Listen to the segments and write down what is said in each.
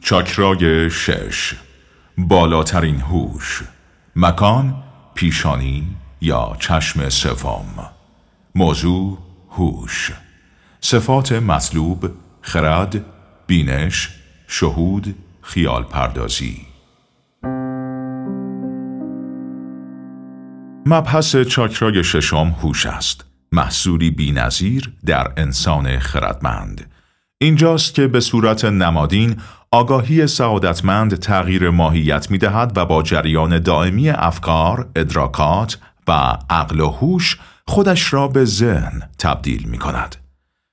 چاکرای شش بالاترین هوش مکان پیشانی یا چشم سوم. موضوع هوش. صفات مطلوب خرد بینش شهود خیال پردازی مبحث چاکرای ششم هوش است. محصولی بینظیر در انسان خردمند. اینجاست که به صورت نمادین آگاهی سعادتمند تغییر ماهیت می دهد و با جریان دائمی افکار، ادراکات و عقل و هوش خودش را به ذهن تبدیل می کند.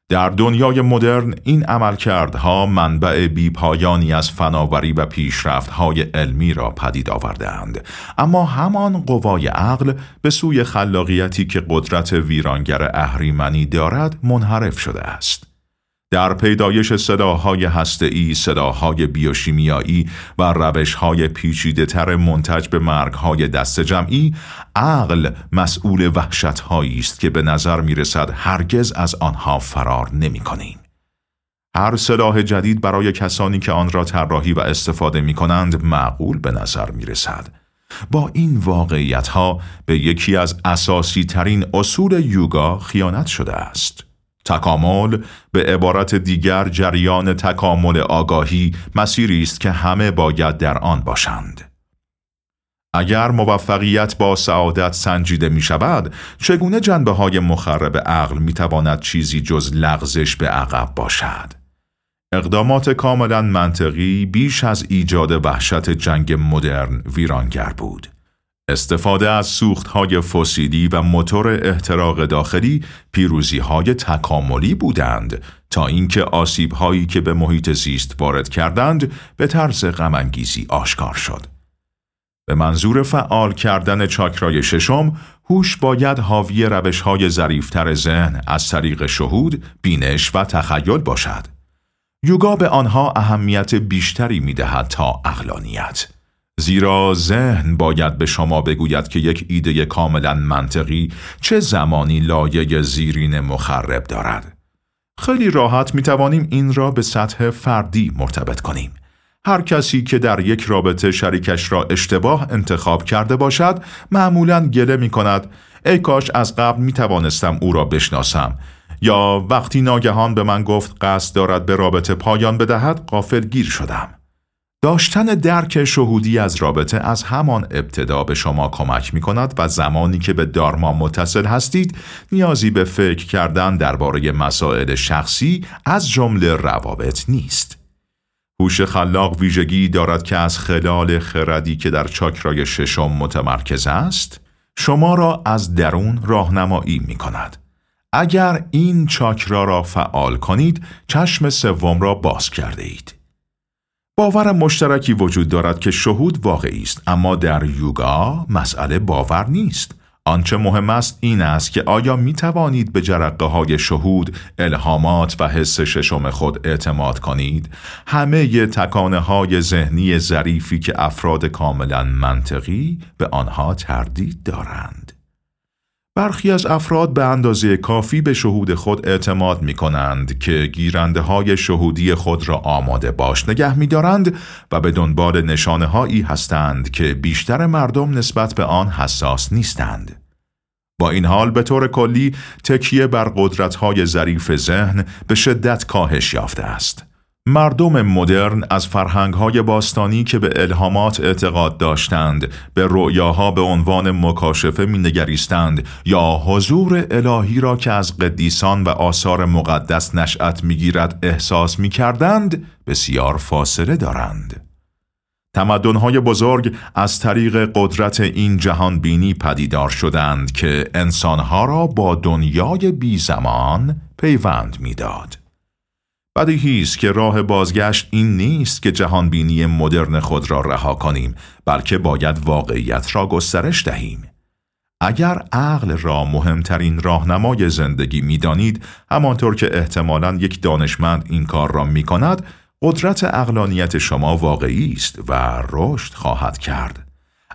در دنیای مدرن این عملکردها منبع بیپایانی از فناوری و پیشرفتهای علمی را پدید آوردهاند اما همان قوای عقل به سوی خلاقیتی که قدرت ویرانگر اهریمنی دارد منحرف شده است در پیدایش صداهای هسته‌ای، صداهای بیوشیمیایی و روشهای پیچیده تر منتج به مرگهای دست جمعی، عقل مسئول وحشتهایی است که به نظر می رسد هرگز از آنها فرار نمی کنیم. هر سلاح جدید برای کسانی که آن را طراحی و استفاده می کنند معقول به نظر می رسد. با این واقعیت ها به یکی از اساسی ترین اصول یوگا خیانت شده است. تکامل به عبارت دیگر جریان تکامل آگاهی مسیری است که همه باید در آن باشند. اگر موفقیت با سعادت سنجیده می شود، چگونه جنبه های مخرب عقل می تواند چیزی جز لغزش به عقب باشد؟ اقدامات کاملا منطقی بیش از ایجاد وحشت جنگ مدرن ویرانگر بود. استفاده از سوختهای فسیلی و موتور احتراق داخلی پیروزی های تکاملی بودند تا اینکه آسیب هایی که به محیط زیست وارد کردند به طرز غمانگیزی آشکار شد. به منظور فعال کردن چاکرای ششم، هوش باید حاوی روش های ظریفتر ذهن از طریق شهود، بینش و تخیل باشد. یوگا به آنها اهمیت بیشتری می دهد تا اقلانیت. زیرا ذهن باید به شما بگوید که یک ایده کاملا منطقی چه زمانی لایه زیرین مخرب دارد. خیلی راحت می توانیم این را به سطح فردی مرتبط کنیم. هر کسی که در یک رابطه شریکش را اشتباه انتخاب کرده باشد معمولا گله می کند ای کاش از قبل می توانستم او را بشناسم یا وقتی ناگهان به من گفت قصد دارد به رابطه پایان بدهد قافل گیر شدم. داشتن درک شهودی از رابطه از همان ابتدا به شما کمک می کند و زمانی که به دارما متصل هستید نیازی به فکر کردن درباره مسائل شخصی از جمله روابط نیست. هوش خلاق ویژگی دارد که از خلال خردی که در چاکرای ششم متمرکز است شما را از درون راهنمایی می کند. اگر این چاکرا را فعال کنید چشم سوم را باز کرده اید. باور مشترکی وجود دارد که شهود واقعی است اما در یوگا مسئله باور نیست آنچه مهم است این است که آیا می توانید به جرقه های شهود، الهامات و حس ششم خود اعتماد کنید؟ همه تکانه های ذهنی ظریفی که افراد کاملا منطقی به آنها تردید دارند. برخی از افراد به اندازه کافی به شهود خود اعتماد می کنند که گیرنده های شهودی خود را آماده باش نگه می دارند و به دنبال نشانه هایی هستند که بیشتر مردم نسبت به آن حساس نیستند. با این حال به طور کلی تکیه بر قدرت های ظریف ذهن به شدت کاهش یافته است. مردم مدرن از فرهنگهای باستانی که به الهامات اعتقاد داشتند به رؤیاها به عنوان مکاشفه مینگریستند یا حضور الهی را که از قدیسان و آثار مقدس نشأت می‌گیرد احساس می‌کردند بسیار فاصله دارند تمدنهای بزرگ از طریق قدرت این جهان بینی پدیدار شدند که انسانها را با دنیای بی زمان پیوند می‌داد. بدیهی است که راه بازگشت این نیست که جهانبینی مدرن خود را رها کنیم بلکه باید واقعیت را گسترش دهیم. اگر عقل را مهمترین راهنمای زندگی می‌دانید همانطور که احتمالا یک دانشمند این کار را می کند قدرت اقلانیت شما واقعی است و رشد خواهد کرد.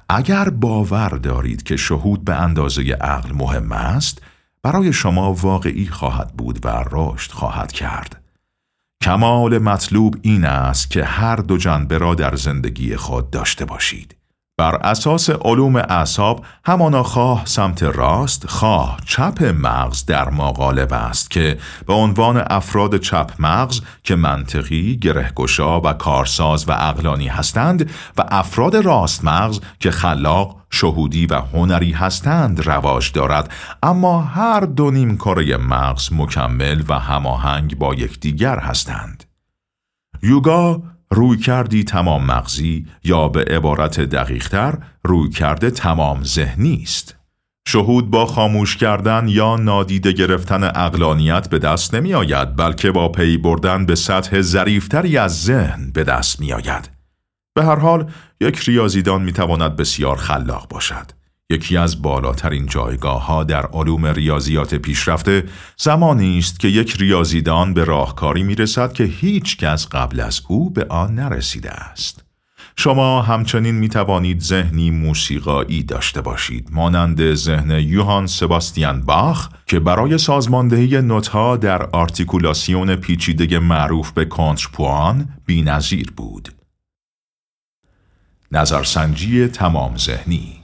اگر باور دارید که شهود به اندازه عقل مهم است برای شما واقعی خواهد بود و رشد خواهد کرد. کمال مطلوب این است که هر دو جنبه را در زندگی خود داشته باشید. بر اساس علوم اعصاب همانا خواه سمت راست خواه چپ مغز در ما غالب است که به عنوان افراد چپ مغز که منطقی، گرهگشا و کارساز و اقلانی هستند و افراد راست مغز که خلاق، شهودی و هنری هستند رواج دارد اما هر دو نیم کاره مغز مکمل و هماهنگ با یکدیگر هستند. یوگا روی کردی تمام مغزی یا به عبارت دقیقتر روی کرده تمام ذهنی است. شهود با خاموش کردن یا نادیده گرفتن اقلانیت به دست نمی آید بلکه با پی بردن به سطح ظریفتری از ذهن به دست می آید. به هر حال یک ریاضیدان می تواند بسیار خلاق باشد. یکی از بالاترین جایگاه ها در علوم ریاضیات پیشرفته زمانی است که یک ریاضیدان به راهکاری می رسد که هیچ کس قبل از او به آن نرسیده است. شما همچنین می توانید ذهنی موسیقایی داشته باشید مانند ذهن یوهان سباستیان باخ که برای سازماندهی نوتها در آرتیکولاسیون پیچیده معروف به کنترپوان بینظیر بود. نظرسنجی تمام ذهنی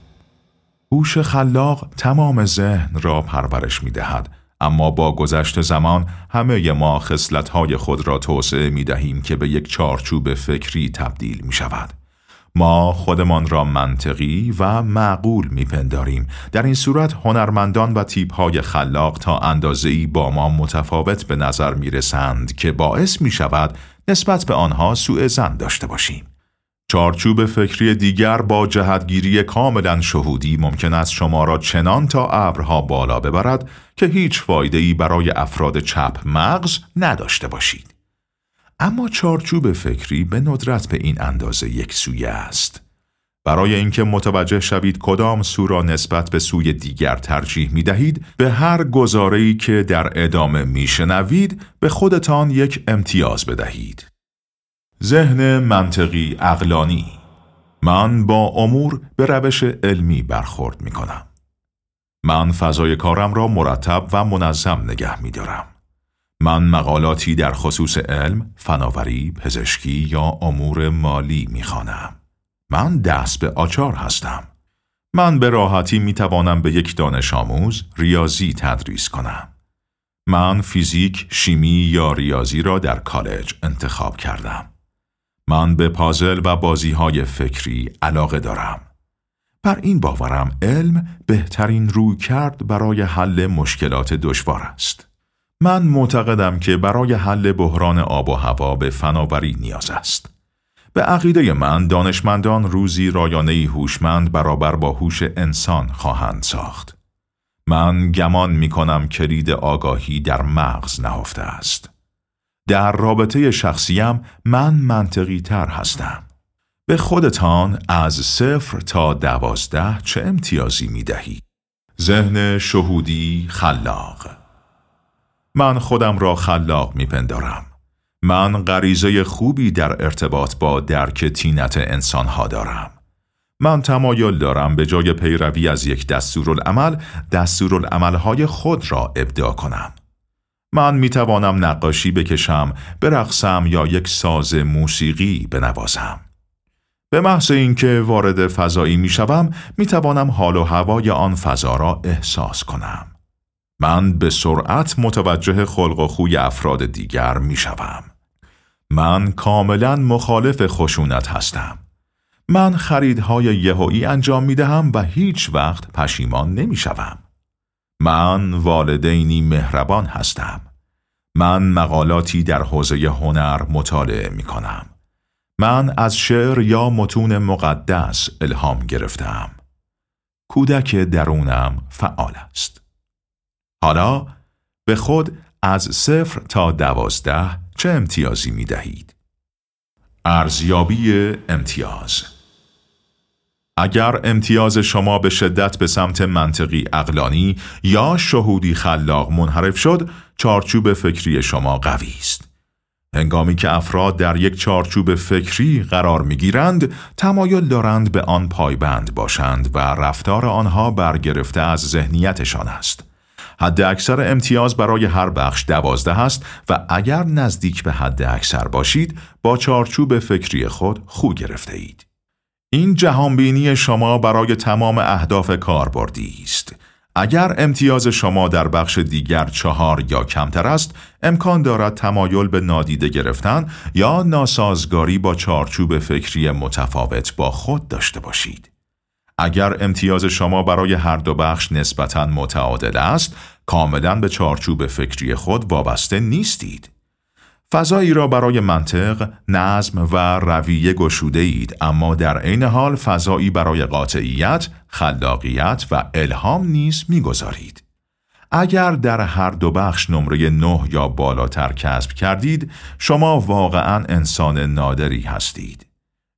هوش خلاق تمام ذهن را پرورش می دهد اما با گذشت زمان همه ما خصلت‌های خود را توسعه می دهیم که به یک چارچوب فکری تبدیل می شود. ما خودمان را منطقی و معقول میپنداریم در این صورت هنرمندان و تیپهای خلاق تا اندازه‌ای با ما متفاوت به نظر می رسند که باعث می شود نسبت به آنها سوء زن داشته باشیم. چارچوب فکری دیگر با جهتگیری کاملا شهودی ممکن است شما را چنان تا ابرها بالا ببرد که هیچ فایده برای افراد چپ مغز نداشته باشید. اما چارچوب فکری به ندرت به این اندازه یک سویه است. برای اینکه متوجه شوید کدام سو را نسبت به سوی دیگر ترجیح می دهید، به هر گزاره‌ای که در ادامه می شنوید به خودتان یک امتیاز بدهید. ذهن منطقی اقلانی من با امور به روش علمی برخورد می کنم. من فضای کارم را مرتب و منظم نگه می دارم. من مقالاتی در خصوص علم، فناوری، پزشکی یا امور مالی می خانم. من دست به آچار هستم. من به راحتی می توانم به یک دانش آموز ریاضی تدریس کنم. من فیزیک، شیمی یا ریاضی را در کالج انتخاب کردم. من به پازل و بازی های فکری علاقه دارم. بر این باورم علم بهترین روی کرد برای حل مشکلات دشوار است. من معتقدم که برای حل بحران آب و هوا به فناوری نیاز است. به عقیده من دانشمندان روزی رایانه هوشمند برابر با هوش انسان خواهند ساخت. من گمان می کنم کلید آگاهی در مغز نهفته است. در رابطه شخصیم من منطقی تر هستم. به خودتان از صفر تا دوازده چه امتیازی می دهی؟ ذهن شهودی خلاق من خودم را خلاق می پندارم. من غریزه خوبی در ارتباط با درک تینت انسانها دارم. من تمایل دارم به جای پیروی از یک دستورالعمل دستورالعملهای خود را ابداع کنم. من می توانم نقاشی بکشم، برقصم یا یک ساز موسیقی بنوازم. به محض اینکه وارد فضایی می شوم می توانم حال و هوای آن فضا را احساس کنم. من به سرعت متوجه خلق و خوی افراد دیگر می شوم. من کاملا مخالف خشونت هستم. من خریدهای یهویی انجام می دهم و هیچ وقت پشیمان نمی شوم. من والدینی مهربان هستم. من مقالاتی در حوزه هنر مطالعه می کنم. من از شعر یا متون مقدس الهام گرفتم. کودک درونم فعال است. حالا به خود از صفر تا دوازده چه امتیازی می دهید؟ ارزیابی امتیاز اگر امتیاز شما به شدت به سمت منطقی اقلانی یا شهودی خلاق منحرف شد، چارچوب فکری شما قوی است. هنگامی که افراد در یک چارچوب فکری قرار می گیرند، تمایل دارند به آن پایبند باشند و رفتار آنها برگرفته از ذهنیتشان است. حد اکثر امتیاز برای هر بخش دوازده است و اگر نزدیک به حد اکثر باشید با چارچوب فکری خود خو گرفته اید. این جهانبینی شما برای تمام اهداف کاربردی است. اگر امتیاز شما در بخش دیگر چهار یا کمتر است، امکان دارد تمایل به نادیده گرفتن یا ناسازگاری با چارچوب فکری متفاوت با خود داشته باشید. اگر امتیاز شما برای هر دو بخش نسبتاً متعادل است، کاملا به چارچوب فکری خود وابسته نیستید. فضایی را برای منطق، نظم و رویه گشوده اید اما در عین حال فضایی برای قاطعیت، خلاقیت و الهام نیز می‌گذارید. اگر در هر دو بخش نمره نه یا بالاتر کسب کردید، شما واقعا انسان نادری هستید.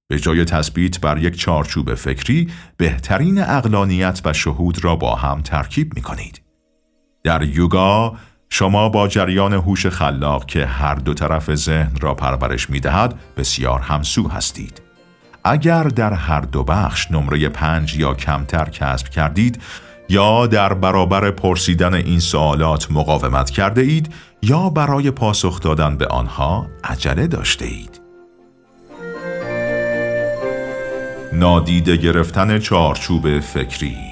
به جای تثبیت بر یک چارچوب فکری، بهترین اقلانیت و شهود را با هم ترکیب می کنید. در یوگا، شما با جریان هوش خلاق که هر دو طرف ذهن را پرورش می دهد بسیار همسو هستید. اگر در هر دو بخش نمره پنج یا کمتر کسب کردید یا در برابر پرسیدن این سوالات مقاومت کرده اید یا برای پاسخ دادن به آنها عجله داشته اید. نادیده گرفتن چارچوب فکری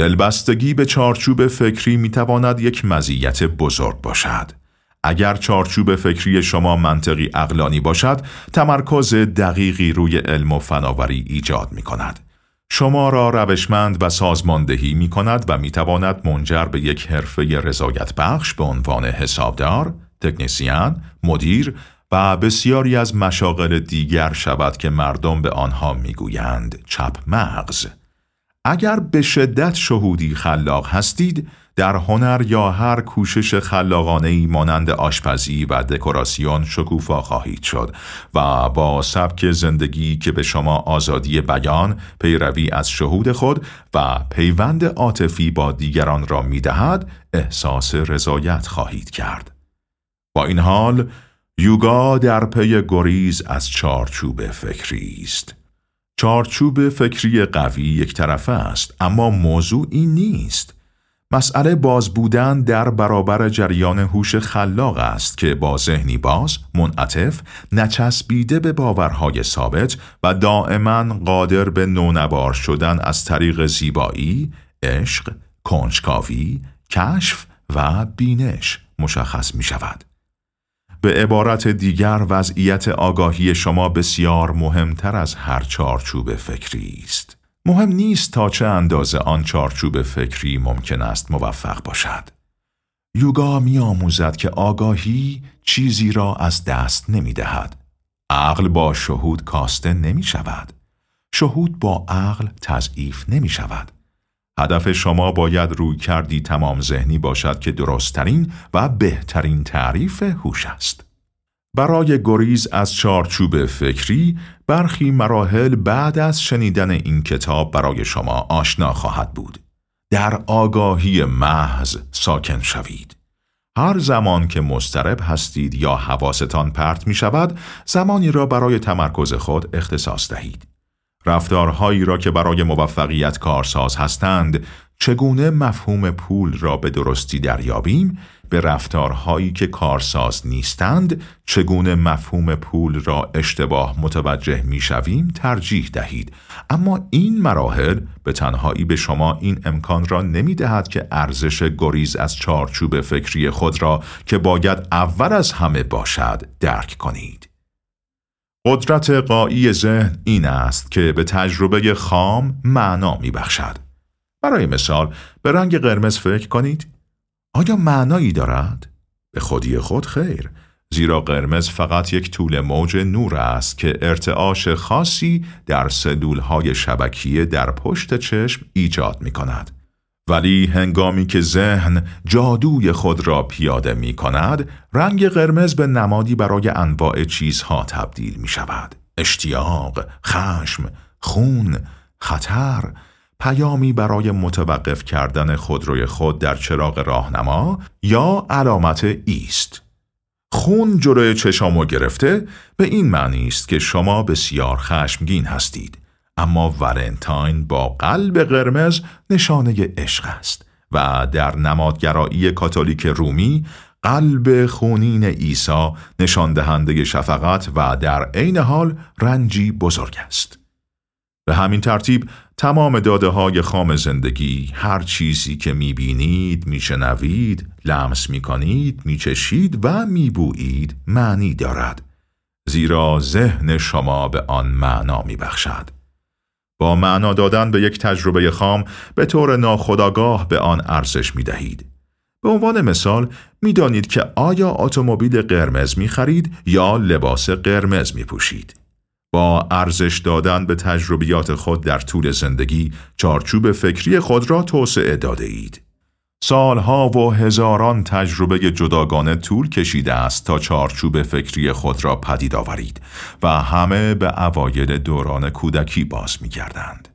دلبستگی به چارچوب فکری می تواند یک مزیت بزرگ باشد. اگر چارچوب فکری شما منطقی اقلانی باشد، تمرکز دقیقی روی علم و فناوری ایجاد می کند. شما را روشمند و سازماندهی می کند و می تواند منجر به یک حرفه رضایت بخش به عنوان حسابدار، تکنسیان، مدیر و بسیاری از مشاغل دیگر شود که مردم به آنها می‌گویند چپ مغز. اگر به شدت شهودی خلاق هستید، در هنر یا هر کوشش خلاقانه ای مانند آشپزی و دکوراسیون شکوفا خواهید شد و با سبک زندگی که به شما آزادی بیان، پیروی از شهود خود و پیوند عاطفی با دیگران را می دهد، احساس رضایت خواهید کرد. با این حال، یوگا در پی گریز از چارچوب فکری است. چارچوب فکری قوی یک طرفه است اما موضوع این نیست. مسئله باز بودن در برابر جریان هوش خلاق است که با ذهنی باز، منعطف، نچسبیده به باورهای ثابت و دائما قادر به نونوار شدن از طریق زیبایی، عشق، کنجکاوی، کشف و بینش مشخص می شود. به عبارت دیگر وضعیت آگاهی شما بسیار مهمتر از هر چارچوب فکری است. مهم نیست تا چه اندازه آن چارچوب فکری ممکن است موفق باشد. یوگا می آموزد که آگاهی چیزی را از دست نمی دهد. عقل با شهود کاسته نمی شود. شهود با عقل تضعیف نمی شود. هدف شما باید روی کردی تمام ذهنی باشد که درستترین و بهترین تعریف هوش است. برای گریز از چارچوب فکری برخی مراحل بعد از شنیدن این کتاب برای شما آشنا خواهد بود. در آگاهی محض ساکن شوید. هر زمان که مسترب هستید یا حواستان پرت می شود، زمانی را برای تمرکز خود اختصاص دهید. رفتارهایی را که برای موفقیت کارساز هستند چگونه مفهوم پول را به درستی دریابیم؟ به رفتارهایی که کارساز نیستند چگونه مفهوم پول را اشتباه متوجه می‌شویم؟ ترجیح دهید. اما این مراحل به تنهایی به شما این امکان را نمی دهد که ارزش گریز از چارچوب فکری خود را که باید اول از همه باشد درک کنید. قدرت قایی ذهن این است که به تجربه خام معنا می بخشد. برای مثال به رنگ قرمز فکر کنید آیا معنایی دارد؟ به خودی خود خیر زیرا قرمز فقط یک طول موج نور است که ارتعاش خاصی در سلولهای شبکیه در پشت چشم ایجاد می کند. ولی هنگامی که ذهن جادوی خود را پیاده می کند، رنگ قرمز به نمادی برای انواع چیزها تبدیل می شود. اشتیاق، خشم، خون، خطر، پیامی برای متوقف کردن خودروی خود در چراغ راهنما یا علامت ایست. خون جلوی چشامو گرفته به این معنی است که شما بسیار خشمگین هستید. اما ولنتاین با قلب قرمز نشانه عشق است و در نمادگرایی کاتولیک رومی قلب خونین عیسی نشان دهنده شفقت و در عین حال رنجی بزرگ است. به همین ترتیب تمام داده های خام زندگی هر چیزی که می‌بینید، میشنوید، لمس می‌کنید، میچشید و میبویید معنی دارد. زیرا ذهن شما به آن معنا میبخشد. با معنا دادن به یک تجربه خام به طور ناخودآگاه به آن ارزش می دهید. به عنوان مثال می‌دانید که آیا اتومبیل قرمز می خرید یا لباس قرمز می پوشید. با ارزش دادن به تجربیات خود در طول زندگی چارچوب فکری خود را توسعه داده اید. سالها و هزاران تجربه جداگانه طول کشیده است تا چارچوب فکری خود را پدید آورید و همه به اوایل دوران کودکی باز می گردند.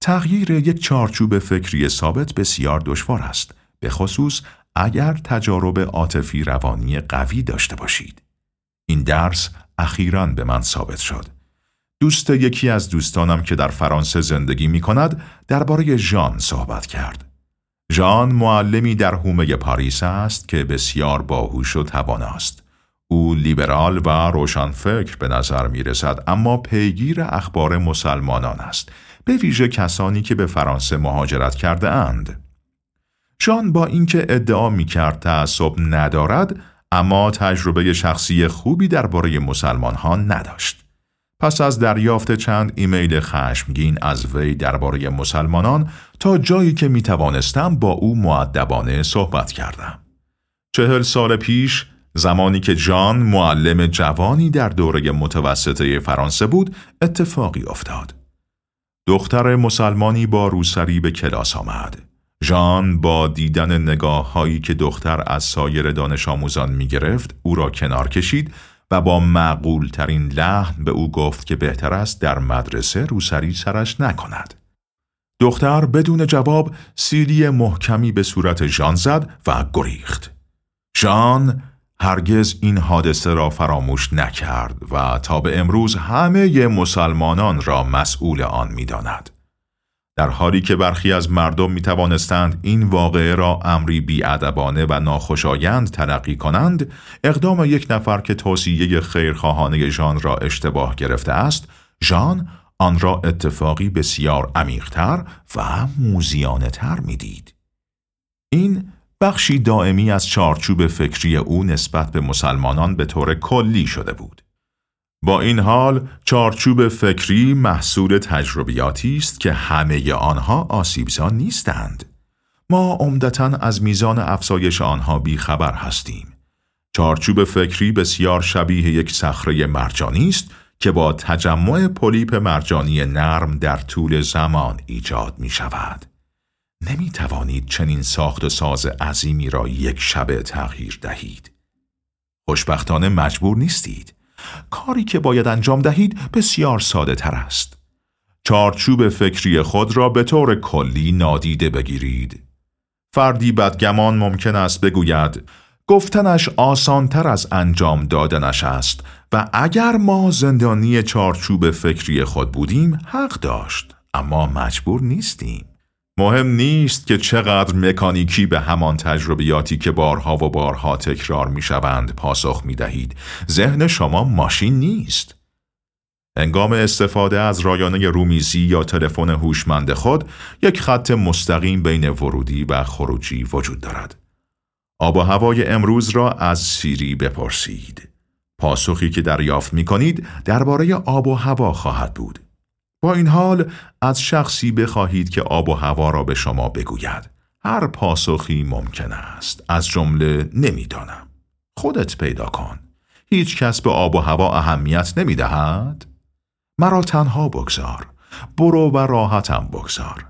تغییر یک چارچوب فکری ثابت بسیار دشوار است به خصوص اگر تجارب عاطفی روانی قوی داشته باشید. این درس اخیرا به من ثابت شد. دوست یکی از دوستانم که در فرانسه زندگی می کند درباره ژان صحبت کرد. ژان معلمی در حومه پاریس است که بسیار باهوش و تواناست. او لیبرال و روشنفکر به نظر می رسد اما پیگیر اخبار مسلمانان است به ویژه کسانی که به فرانسه مهاجرت کرده اند. ژان با اینکه ادعا می کرد تعصب ندارد اما تجربه شخصی خوبی درباره مسلمان ها نداشت. پس از دریافت چند ایمیل خشمگین از وی درباره مسلمانان تا جایی که می توانستم با او معدبانه صحبت کردم. چهل سال پیش زمانی که جان معلم جوانی در دوره متوسطه فرانسه بود اتفاقی افتاد. دختر مسلمانی با روسری به کلاس آمد. ژان با دیدن نگاه هایی که دختر از سایر دانش آموزان می گرفت او را کنار کشید و با معقول ترین لحن به او گفت که بهتر است در مدرسه روسری سرش نکند. دختر بدون جواب سیلی محکمی به صورت ژان زد و گریخت. ژان هرگز این حادثه را فراموش نکرد و تا به امروز همه مسلمانان را مسئول آن می‌داند. در حالی که برخی از مردم می توانستند این واقعه را امری بیادبانه و ناخوشایند تلقی کنند، اقدام یک نفر که توصیه خیرخواهانه ژان را اشتباه گرفته است، ژان آن را اتفاقی بسیار عمیقتر و موزیانه تر می دید. این بخشی دائمی از چارچوب فکری او نسبت به مسلمانان به طور کلی شده بود. با این حال چارچوب فکری محصول تجربیاتی است که همه آنها آسیبزا نیستند. ما عمدتا از میزان افزایش آنها بیخبر هستیم. چارچوب فکری بسیار شبیه یک صخره مرجانی است که با تجمع پلیپ مرجانی نرم در طول زمان ایجاد می شود. نمی توانید چنین ساخت و ساز عظیمی را یک شبه تغییر دهید. خوشبختانه مجبور نیستید. کاری که باید انجام دهید بسیار ساده تر است. چارچوب فکری خود را به طور کلی نادیده بگیرید. فردی بدگمان ممکن است بگوید گفتنش آسانتر از انجام دادنش است و اگر ما زندانی چارچوب فکری خود بودیم حق داشت اما مجبور نیستیم. مهم نیست که چقدر مکانیکی به همان تجربیاتی که بارها و بارها تکرار می شوند پاسخ می دهید. ذهن شما ماشین نیست. انگام استفاده از رایانه رومیزی یا تلفن هوشمند خود یک خط مستقیم بین ورودی و خروجی وجود دارد. آب و هوای امروز را از سیری بپرسید. پاسخی که دریافت می کنید درباره آب و هوا خواهد بود. با این حال از شخصی بخواهید که آب و هوا را به شما بگوید. هر پاسخی ممکن است. از جمله نمی‌دانم. خودت پیدا کن. هیچ کس به آب و هوا اهمیت نمی دهد؟ مرا تنها بگذار. برو و راحتم بگذار.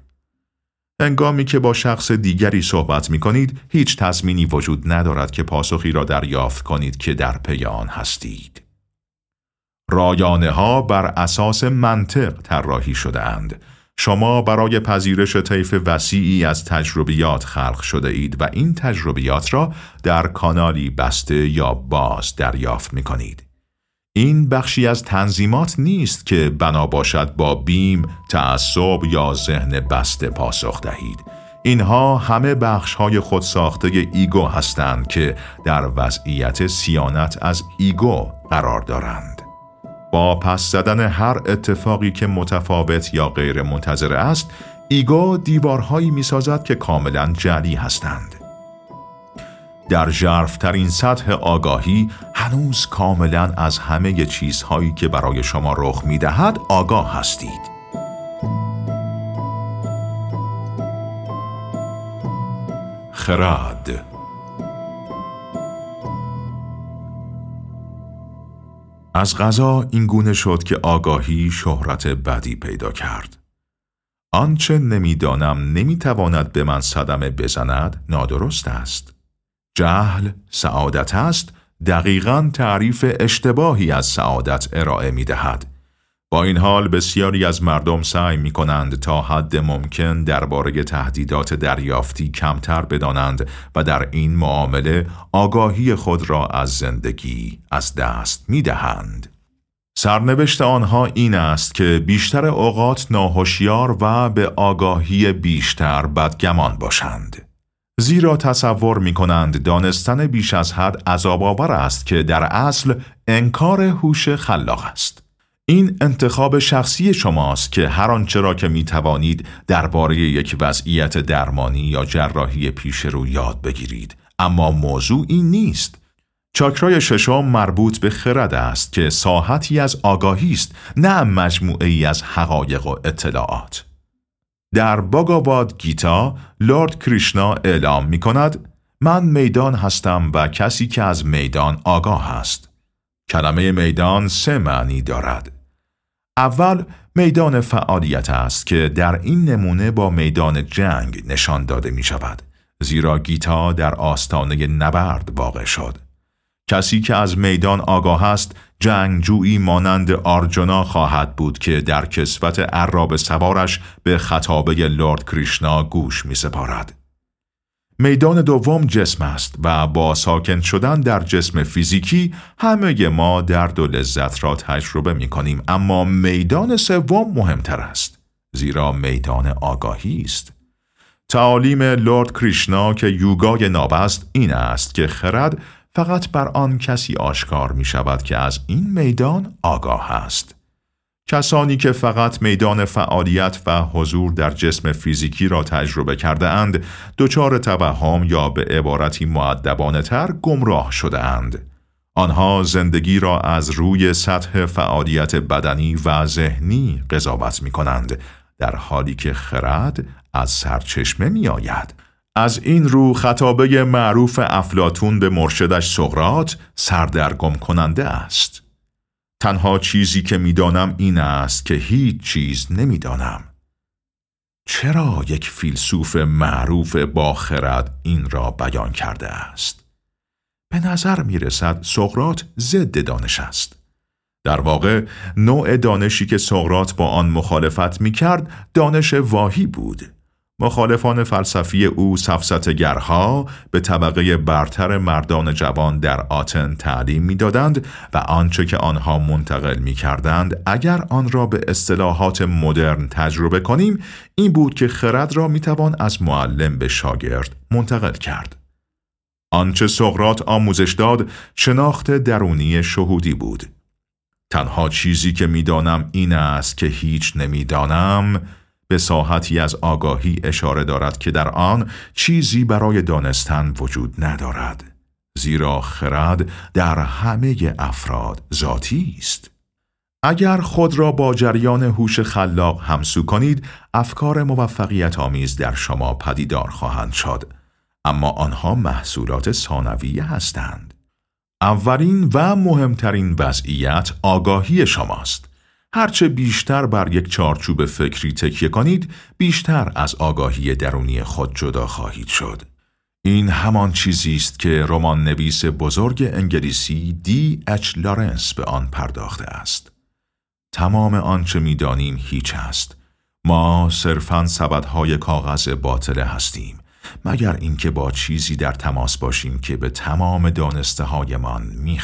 انگامی که با شخص دیگری صحبت می کنید، هیچ تضمینی وجود ندارد که پاسخی را دریافت کنید که در پی آن هستید. رایانه ها بر اساس منطق طراحی شده اند. شما برای پذیرش طیف وسیعی از تجربیات خلق شده اید و این تجربیات را در کانالی بسته یا باز دریافت می کنید. این بخشی از تنظیمات نیست که بنا باشد با بیم، تعصب یا ذهن بسته پاسخ دهید. اینها همه بخش های خود ساخته ایگو هستند که در وضعیت صیانت از ایگو قرار دارند. با پس زدن هر اتفاقی که متفاوت یا غیر منتظره است، ایگو دیوارهایی می سازد که کاملا جعلی هستند. در ژرفترین سطح آگاهی هنوز کاملا از همه چیزهایی که برای شما رخ می دهد آگاه هستید. خرد از غذا این گونه شد که آگاهی شهرت بدی پیدا کرد. آنچه نمی‌دانم نمی‌تواند به من صدمه بزند نادرست است. جهل سعادت است دقیقا تعریف اشتباهی از سعادت ارائه می دهد. با این حال بسیاری از مردم سعی می کنند تا حد ممکن درباره تهدیدات دریافتی کمتر بدانند و در این معامله آگاهی خود را از زندگی از دست می دهند. سرنوشت آنها این است که بیشتر اوقات ناهوشیار و به آگاهی بیشتر بدگمان باشند. زیرا تصور می کنند دانستن بیش از حد عذاب آور است که در اصل انکار هوش خلاق است. این انتخاب شخصی شماست که هر آنچه را که می توانید درباره یک وضعیت درمانی یا جراحی پیش رو یاد بگیرید. اما موضوع این نیست. چاکرای ششم مربوط به خرد است که ساحتی از آگاهی است نه مجموعه ای از حقایق و اطلاعات. در باگاواد گیتا لورد کریشنا اعلام می کند من میدان هستم و کسی که از میدان آگاه است. کلمه میدان سه معنی دارد. اول میدان فعالیت است که در این نمونه با میدان جنگ نشان داده می شود زیرا گیتا در آستانه نبرد واقع شد. کسی که از میدان آگاه است جنگجویی مانند آرجونا خواهد بود که در کسوت عراب سوارش به خطابه لورد کریشنا گوش می سپارد. میدان دوم جسم است و با ساکن شدن در جسم فیزیکی همه ما درد و لذت را تجربه می کنیم اما میدان سوم مهمتر است زیرا میدان آگاهی است تعالیم لورد کریشنا که یوگای ناب است این است که خرد فقط بر آن کسی آشکار می شود که از این میدان آگاه است کسانی که فقط میدان فعالیت و حضور در جسم فیزیکی را تجربه کرده اند دچار توهم یا به عبارتی معدبانه تر گمراه شده اند. آنها زندگی را از روی سطح فعالیت بدنی و ذهنی قضاوت می کنند در حالی که خرد از سرچشمه می آید. از این رو خطابه معروف افلاتون به مرشدش سقرات سردرگم کننده است. تنها چیزی که می‌دانم این است که هیچ چیز نمی‌دانم. چرا یک فیلسوف معروف باخرد این را بیان کرده است؟ به نظر می رسد سقرات ضد دانش است. در واقع نوع دانشی که سقرات با آن مخالفت می کرد دانش واهی بود. مخالفان فلسفی او سفستگرها به طبقه برتر مردان جوان در آتن تعلیم می‌دادند و آنچه که آنها منتقل می کردند اگر آن را به اصطلاحات مدرن تجربه کنیم این بود که خرد را می توان از معلم به شاگرد منتقل کرد. آنچه سقرات آموزش داد شناخت درونی شهودی بود. تنها چیزی که می‌دانم این است که هیچ نمی‌دانم به ساحتی از آگاهی اشاره دارد که در آن چیزی برای دانستن وجود ندارد زیرا خرد در همه افراد ذاتی است. اگر خود را با جریان هوش خلاق همسو کنید افکار موفقیت آمیز در شما پدیدار خواهند شد. اما آنها محصولات ثانویه هستند. اولین و مهمترین وضعیت آگاهی شماست. هرچه بیشتر بر یک چارچوب فکری تکیه کنید، بیشتر از آگاهی درونی خود جدا خواهید شد. این همان چیزی است که رمان نویس بزرگ انگلیسی دی اچ لارنس به آن پرداخته است. تمام آنچه می‌دانیم هیچ است. ما صرفاً سبدهای کاغذ باطله هستیم. مگر اینکه با چیزی در تماس باشیم که به تمام دانسته هایمان می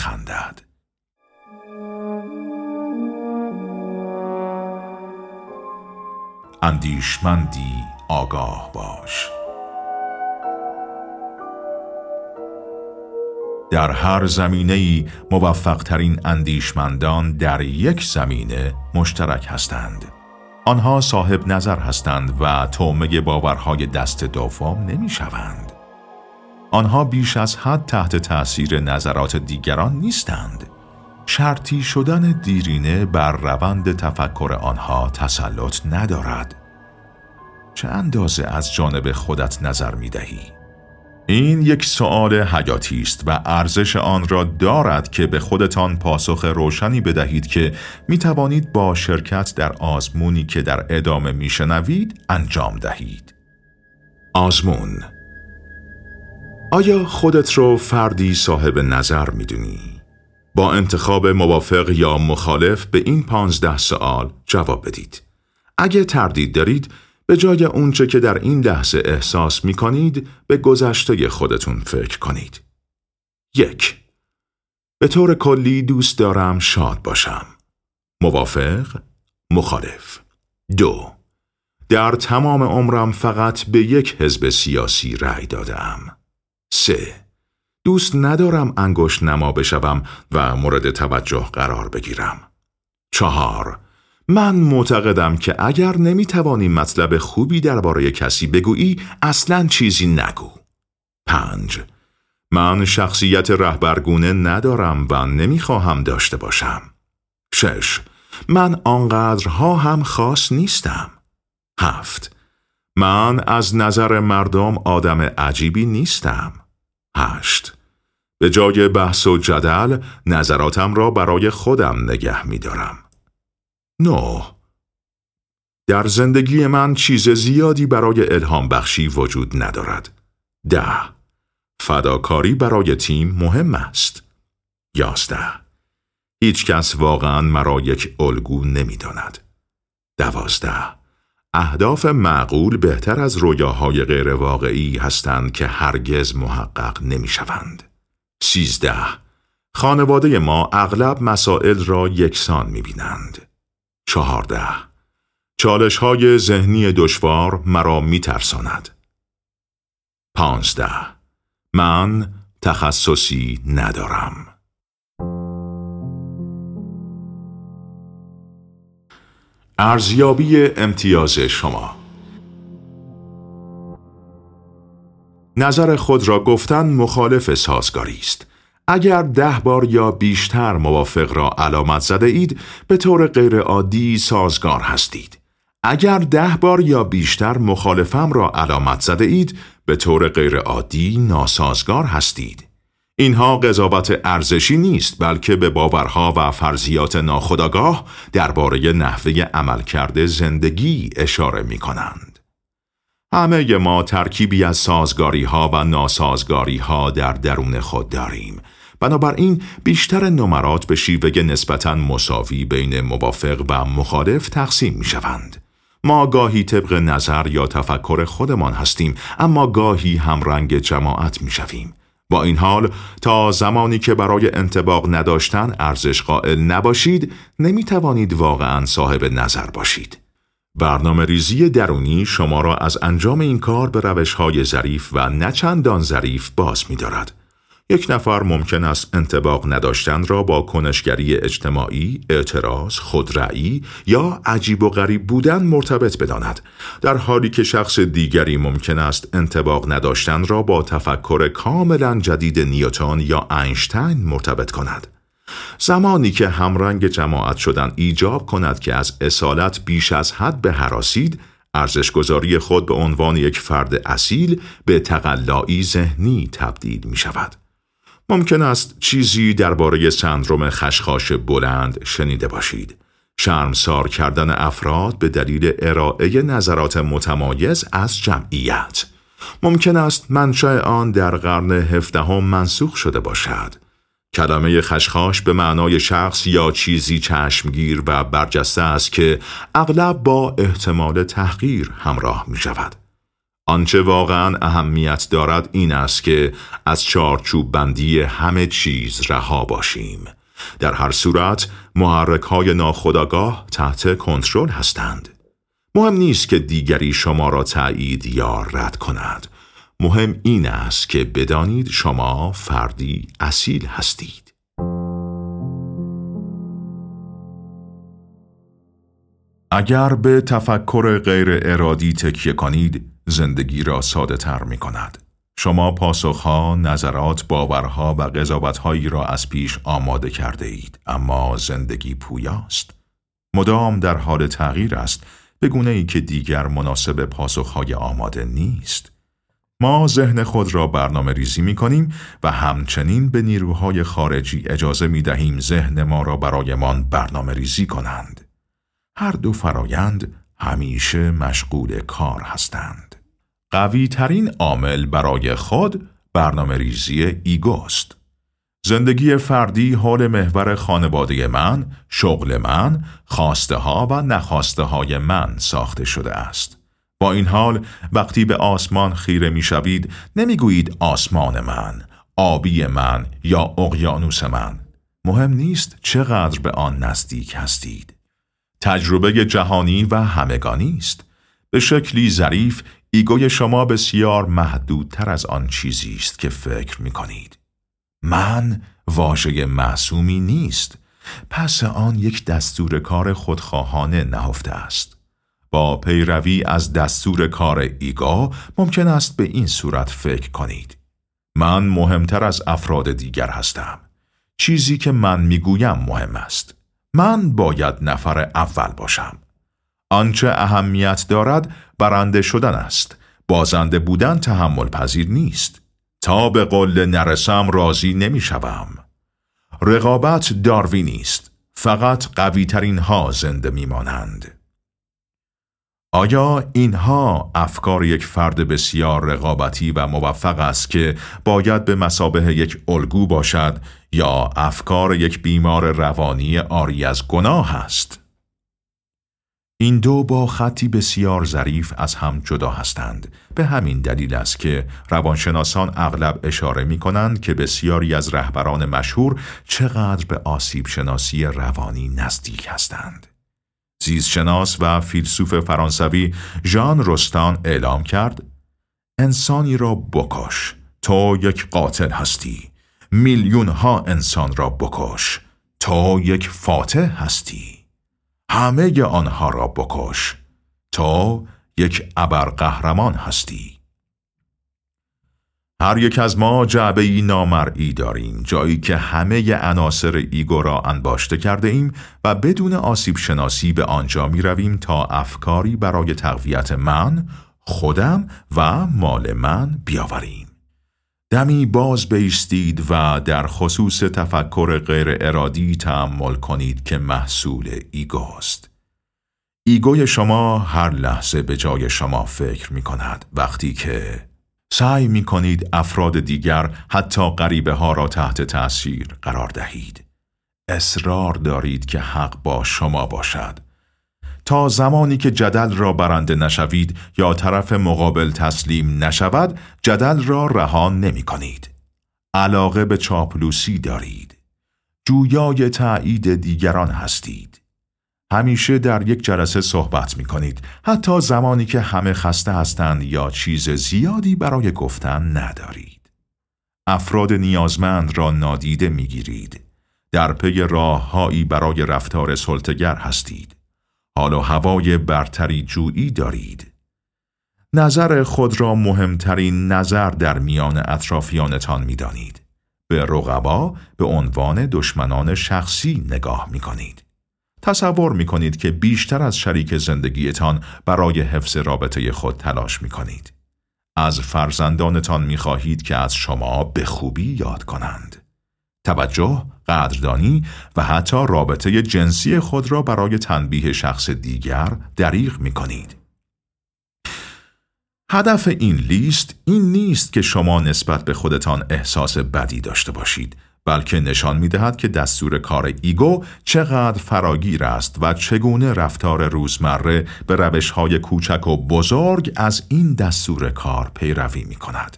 اندیشمندی آگاه باش در هر زمینه ای موفق ترین اندیشمندان در یک زمینه مشترک هستند. آنها صاحب نظر هستند و تومه باورهای دست دوم نمی شوند. آنها بیش از حد تحت تأثیر نظرات دیگران نیستند. شرطی شدن دیرینه بر روند تفکر آنها تسلط ندارد. چه اندازه از جانب خودت نظر می دهی؟ این یک سؤال حیاتی است و ارزش آن را دارد که به خودتان پاسخ روشنی بدهید که می توانید با شرکت در آزمونی که در ادامه می شنوید انجام دهید. آزمون آیا خودت رو فردی صاحب نظر می دونی؟ با انتخاب موافق یا مخالف به این پانزده سوال جواب بدید. اگه تردید دارید، به جای اونچه که در این لحظه احساس می کنید به گذشته خودتون فکر کنید. یک به طور کلی دوست دارم شاد باشم. موافق؟ مخالف. دو در تمام عمرم فقط به یک حزب سیاسی رأی دادم. سه دوست ندارم انگشت نما بشوم و مورد توجه قرار بگیرم. چهار من معتقدم که اگر نمی‌توانی مطلب خوبی درباره کسی بگویی اصلا چیزی نگو. پنج من شخصیت رهبرگونه ندارم و نمی‌خواهم داشته باشم. شش من آنقدرها هم خاص نیستم. هفت من از نظر مردم آدم عجیبی نیستم. هشت به جای بحث و جدل نظراتم را برای خودم نگه می دارم. نه در زندگی من چیز زیادی برای الهام بخشی وجود ندارد. ده فداکاری برای تیم مهم است. یازده هیچ کس واقعا مرا یک الگو نمی داند. دوازده اهداف معقول بهتر از رویاهای غیرواقعی هستند که هرگز محقق نمی شوند. سیزده خانواده ما اغلب مسائل را یکسان می بینند. چهارده چالش های ذهنی دشوار مرا می ترساند. پانزده من تخصصی ندارم. ارزیابی امتیاز شما نظر خود را گفتن مخالف سازگاری است. اگر ده بار یا بیشتر موافق را علامت زده اید به طور غیرعادی سازگار هستید. اگر ده بار یا بیشتر مخالفم را علامت زده اید به طور غیرعادی ناسازگار هستید. اینها قضاوت ارزشی نیست بلکه به باورها و فرضیات ناخودآگاه درباره نحوه عملکرد زندگی اشاره می کنند. همه ما ترکیبی از سازگاری ها و ناسازگاری ها در درون خود داریم بنابراین بیشتر نمرات به شیوه نسبتا مساوی بین موافق و مخالف تقسیم می شوند. ما گاهی طبق نظر یا تفکر خودمان هستیم اما گاهی همرنگ جماعت می شویم. با این حال تا زمانی که برای انتباق نداشتن ارزش قائل نباشید نمی توانید واقعا صاحب نظر باشید. برنامه ریزی درونی شما را از انجام این کار به روش های ظریف و نچندان ظریف باز می دارد. یک نفر ممکن است انتباق نداشتن را با کنشگری اجتماعی، اعتراض، خودرأیی یا عجیب و غریب بودن مرتبط بداند در حالی که شخص دیگری ممکن است انتباق نداشتن را با تفکر کاملا جدید نیوتن یا اینشتین مرتبط کند زمانی که همرنگ جماعت شدن ایجاب کند که از اصالت بیش از حد به حراسید ارزشگذاری خود به عنوان یک فرد اصیل به تقلایی ذهنی تبدیل می شود. ممکن است چیزی درباره سندروم خشخاش بلند شنیده باشید. شرمسار کردن افراد به دلیل ارائه نظرات متمایز از جمعیت. ممکن است منشأ آن در قرن هفدهم منسوخ شده باشد. کلمه خشخاش به معنای شخص یا چیزی چشمگیر و برجسته است که اغلب با احتمال تحقیر همراه می شود. آنچه واقعا اهمیت دارد این است که از چارچوب بندی همه چیز رها باشیم. در هر صورت محرک های ناخداگاه تحت کنترل هستند. مهم نیست که دیگری شما را تایید یا رد کند. مهم این است که بدانید شما فردی اصیل هستید. اگر به تفکر غیر ارادی تکیه کنید، زندگی را ساده تر می کند. شما پاسخها، نظرات، باورها و قضاوتهایی را از پیش آماده کرده اید، اما زندگی پویاست. مدام در حال تغییر است، به گونه ای که دیگر مناسب پاسخهای آماده نیست. ما ذهن خود را برنامه ریزی می کنیم و همچنین به نیروهای خارجی اجازه می دهیم ذهن ما را برایمان برنامه ریزی کنند. هر دو فرایند همیشه مشغول کار هستند. قوی ترین عامل برای خود برنامه ریزی ایگوست. زندگی فردی حول محور خانواده من، شغل من، خواسته ها و نخواسته های من ساخته شده است. با این حال وقتی به آسمان خیره می شوید نمی گویید آسمان من، آبی من یا اقیانوس من. مهم نیست چقدر به آن نزدیک هستید. تجربه جهانی و همگانی است. به شکلی ظریف ایگوی شما بسیار محدودتر از آن چیزی است که فکر می کنید. من واژه معصومی نیست. پس آن یک دستور کار خودخواهانه نهفته است. با پیروی از دستور کار ایگا ممکن است به این صورت فکر کنید. من مهمتر از افراد دیگر هستم. چیزی که من می‌گویم مهم است. من باید نفر اول باشم. آنچه اهمیت دارد برنده شدن است. بازنده بودن تحمل پذیر نیست. تا به قول نرسم راضی نمی‌شوم. رقابت داروی نیست. فقط قوی ترین ها زنده میمانند. آیا اینها افکار یک فرد بسیار رقابتی و موفق است که باید به مسابه یک الگو باشد یا افکار یک بیمار روانی آری از گناه است؟ این دو با خطی بسیار ظریف از هم جدا هستند. به همین دلیل است که روانشناسان اغلب اشاره می کنند که بسیاری از رهبران مشهور چقدر به آسیب شناسی روانی نزدیک هستند. زیستشناس و فیلسوف فرانسوی ژان رستان اعلام کرد انسانی را بکش تو یک قاتل هستی. میلیون ها انسان را بکش تو یک فاتح هستی. همه آنها را بکش تو یک ابرقهرمان هستی. هر یک از ما جعبه ای نامرئی داریم جایی که همه عناصر ایگو را انباشته کرده ایم و بدون آسیب شناسی به آنجا می رویم تا افکاری برای تقویت من، خودم و مال من بیاوریم. دمی باز بایستید و در خصوص تفکر غیر ارادی تأمل کنید که محصول ایگوست. ایگوی شما هر لحظه به جای شما فکر می کند وقتی که سعی می کنید افراد دیگر حتی غریبه ها را تحت تأثیر قرار دهید. اصرار دارید که حق با شما باشد. تا زمانی که جدل را برنده نشوید یا طرف مقابل تسلیم نشود جدل را رها نمی کنید. علاقه به چاپلوسی دارید. جویای تایید دیگران هستید. همیشه در یک جلسه صحبت می کنید حتی زمانی که همه خسته هستند یا چیز زیادی برای گفتن ندارید. افراد نیازمند را نادیده می گیرید. در پی راههایی برای رفتار سلطگر هستید. حال و هوای برتری جویی دارید. نظر خود را مهمترین نظر در میان اطرافیانتان می دانید. به رقبا به عنوان دشمنان شخصی نگاه می کنید. تصور می کنید که بیشتر از شریک زندگیتان برای حفظ رابطه خود تلاش می کنید. از فرزندانتان می خواهید که از شما به خوبی یاد کنند. توجه، قدردانی و حتی رابطه جنسی خود را برای تنبیه شخص دیگر دریغ می کنید. هدف این لیست این نیست که شما نسبت به خودتان احساس بدی داشته باشید بلکه نشان می دهد که دستور کار ایگو چقدر فراگیر است و چگونه رفتار روزمره به روش های کوچک و بزرگ از این دستور کار پیروی می کند.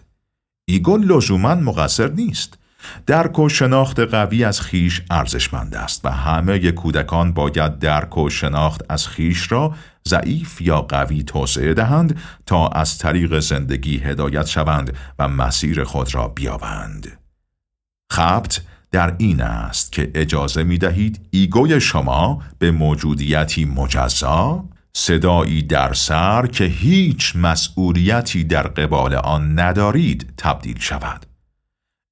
ایگو لزوما مقصر نیست. درک و شناخت قوی از خویش ارزشمند است و همه کودکان باید درک و شناخت از خویش را ضعیف یا قوی توسعه دهند تا از طریق زندگی هدایت شوند و مسیر خود را بیابند. خبط در این است که اجازه می دهید ایگوی شما به موجودیتی مجزا صدایی در سر که هیچ مسئولیتی در قبال آن ندارید تبدیل شود.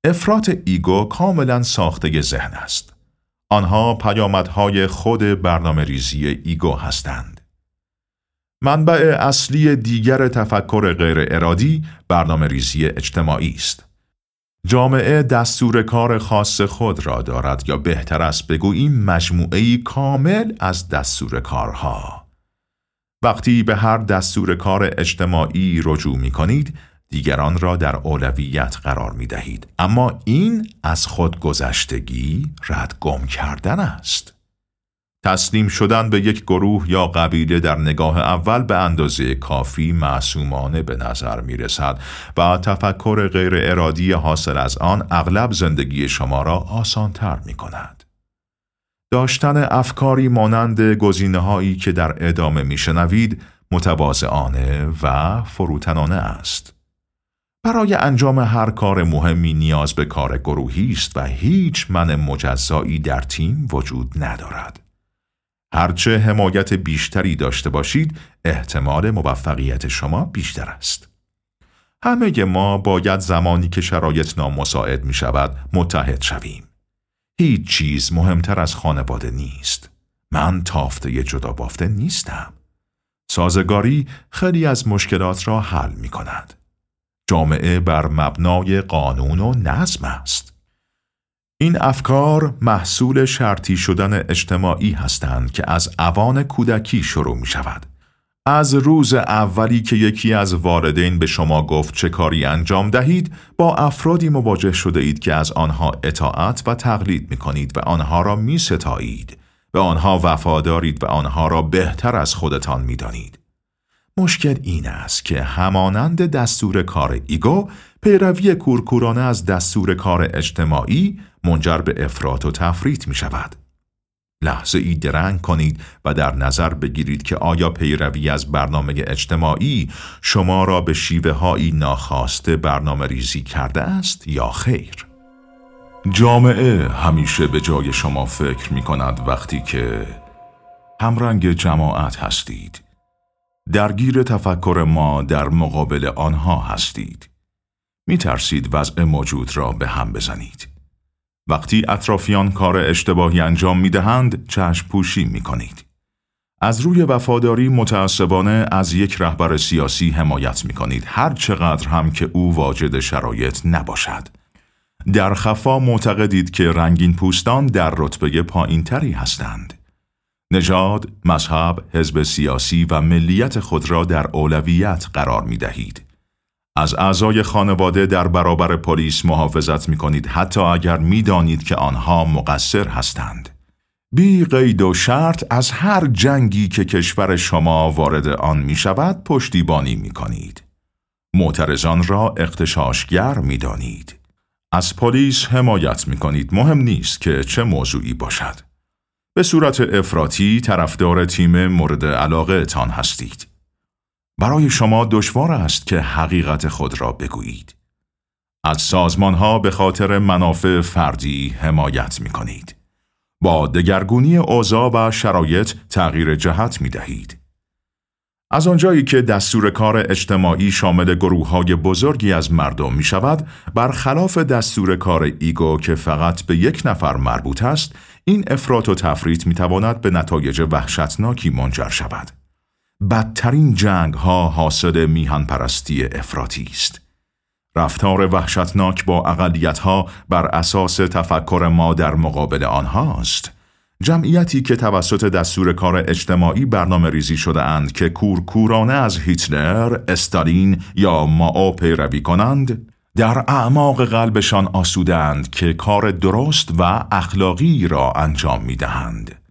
افراط ایگو کاملا ساخته ذهن است. آنها پیامدهای خود برنامه ریزی ایگو هستند. منبع اصلی دیگر تفکر غیر ارادی برنامه ریزی اجتماعی است. جامعه دستور کار خاص خود را دارد یا بهتر است بگوییم مجموعه کامل از دستور کارها. وقتی به هر دستور کار اجتماعی رجوع می کنید، دیگران را در اولویت قرار می دهید. اما این از خودگذشتگی رد گم کردن است. تسلیم شدن به یک گروه یا قبیله در نگاه اول به اندازه کافی معصومانه به نظر می رسد و تفکر غیر ارادی حاصل از آن اغلب زندگی شما را آسانتر می کند. داشتن افکاری مانند گزینه هایی که در ادامه می شنوید متواضعانه و فروتنانه است. برای انجام هر کار مهمی نیاز به کار گروهی است و هیچ من مجزایی در تیم وجود ندارد. هرچه حمایت بیشتری داشته باشید، احتمال موفقیت شما بیشتر است. همه ما باید زمانی که شرایط نامساعد می شود متحد شویم. هیچ چیز مهمتر از خانواده نیست. من تافته جدا بافته نیستم. سازگاری خیلی از مشکلات را حل می کند. جامعه بر مبنای قانون و نظم است. این افکار محصول شرطی شدن اجتماعی هستند که از اوان کودکی شروع می شود. از روز اولی که یکی از والدین به شما گفت چه کاری انجام دهید با افرادی مواجه شده اید که از آنها اطاعت و تقلید می کنید و آنها را می ستایید به آنها وفادارید و آنها را بهتر از خودتان می دانید. مشکل این است که همانند دستور کار ایگو پیروی کورکورانه از دستور کار اجتماعی منجر به افراط و تفریط می شود. لحظه ای درنگ کنید و در نظر بگیرید که آیا پیروی از برنامه اجتماعی شما را به شیوه هایی ناخواسته برنامه ریزی کرده است یا خیر؟ جامعه همیشه به جای شما فکر می کند وقتی که همرنگ جماعت هستید. درگیر تفکر ما در مقابل آنها هستید. می ترسید وضع موجود را به هم بزنید. وقتی اطرافیان کار اشتباهی انجام می دهند، چشم پوشی می کنید. از روی وفاداری متعصبانه از یک رهبر سیاسی حمایت می کنید هر چقدر هم که او واجد شرایط نباشد. در خفا معتقدید که رنگین پوستان در رتبه پایین تری هستند. نژاد، مذهب، حزب سیاسی و ملیت خود را در اولویت قرار می دهید. از اعضای خانواده در برابر پلیس محافظت می کنید حتی اگر می دانید که آنها مقصر هستند. بی قید و شرط از هر جنگی که کشور شما وارد آن می شود پشتیبانی می کنید. معترضان را اقتشاشگر می دانید. از پلیس حمایت می کنید مهم نیست که چه موضوعی باشد. به صورت افراطی طرفدار تیم مورد علاقه تان هستید. برای شما دشوار است که حقیقت خود را بگویید. از سازمان ها به خاطر منافع فردی حمایت می کنید. با دگرگونی اوضاع و شرایط تغییر جهت می دهید. از آنجایی که دستور کار اجتماعی شامل گروه های بزرگی از مردم می شود، برخلاف دستور کار ایگو که فقط به یک نفر مربوط است، این افراط و تفریط می تواند به نتایج وحشتناکی منجر شود. بدترین جنگ ها حاصل میهن پرستی افراطی است. رفتار وحشتناک با اقلیت ها بر اساس تفکر ما در مقابل آنهاست. جمعیتی که توسط دستور کار اجتماعی برنامه ریزی شده اند که کورکورانه از هیتلر، استالین یا ماو پیروی کنند، در اعماق قلبشان آسودند که کار درست و اخلاقی را انجام می دهند.